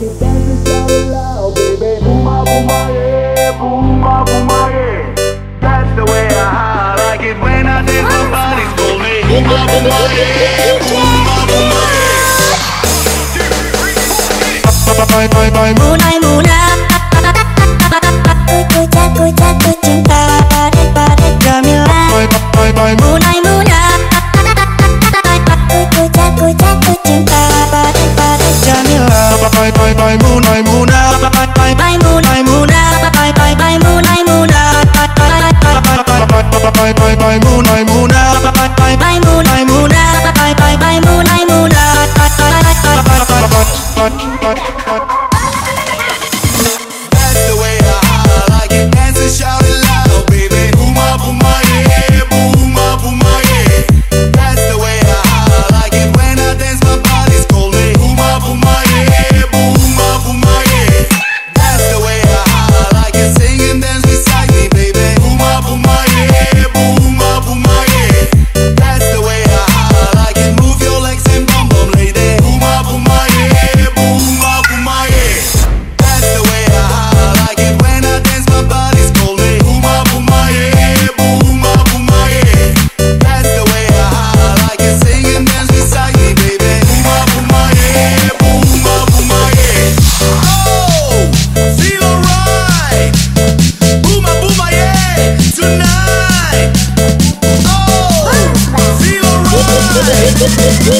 make you dance this love loud, baby. Booma booma yeah, booma booma yeah. That's the way I like it when I dance. My body's booming. Booma booma yeah, booma booma yeah. Bye bye bye Muna Muna. Aku jatuh jatuh cinta. Bye bye bye Muna Muna. my, my, my moon Woo-hoo-hoo!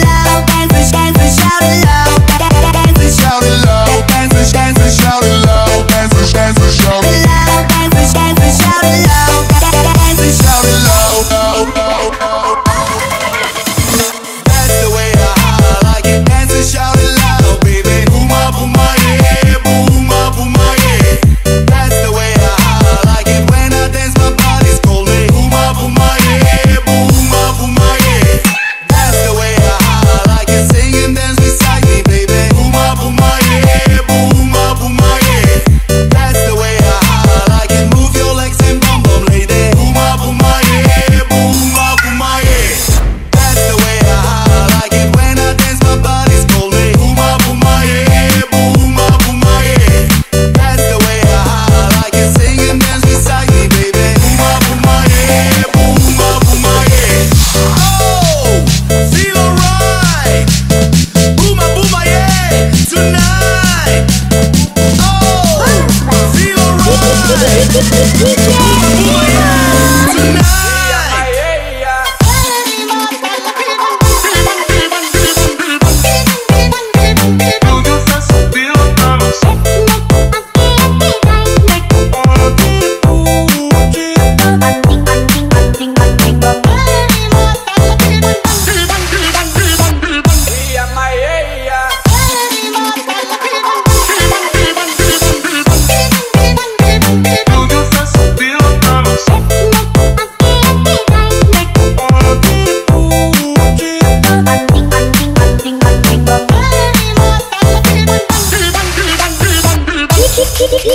Oh, yeah!